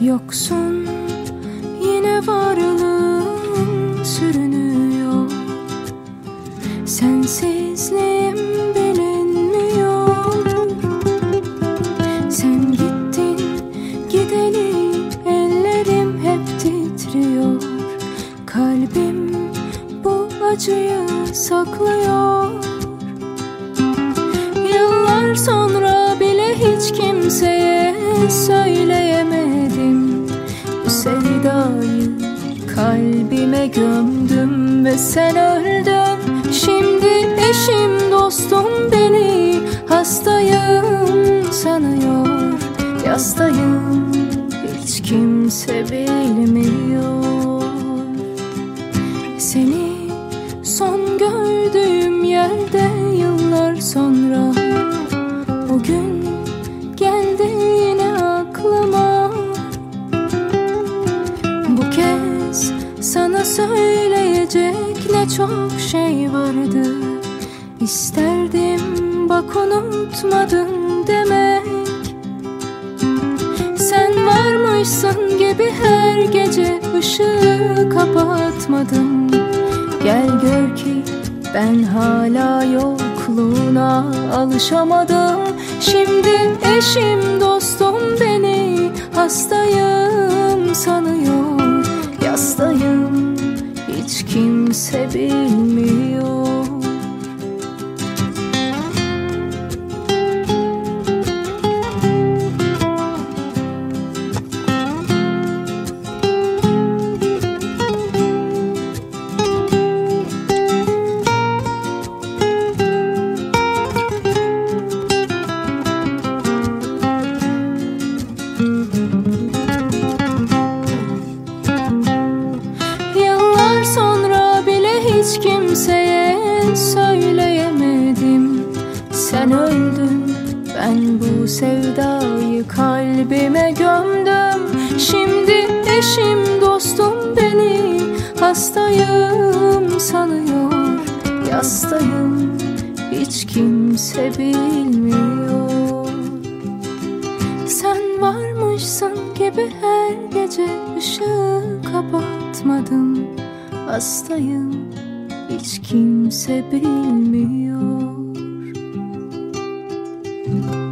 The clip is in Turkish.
Yoksun yine varlığın sürünüyor. Sensizliğim bilinmiyor. Sen gittin gideli ellerim hep titriyor. Kalbim bu acıyı saklıyor. Yıllar sonra bile hiç kimseye söyleyemem gömdüm ve sen öldün. Şimdi eşim dostum beni hastayım sanıyor. Yastayım hiç kimse bilmiyor çok şey vardı. İsterdim bak unutmadın demek. Sen varmışsın gibi her gece ışığı kapatmadım Gel gör ki ben hala yokluğuna alışamadım. Şimdi eşim dostum beni hastayım kimse bilmiyor ben bu sevdayı kalbime gömdüm. Şimdi eşim dostum beni hastayım sanıyor. Yastayım hiç kimse bilmiyor. Sen varmışsın gibi her gece ışığı kapatmadım. Hastayım hiç kimse bilmiyor Thank you.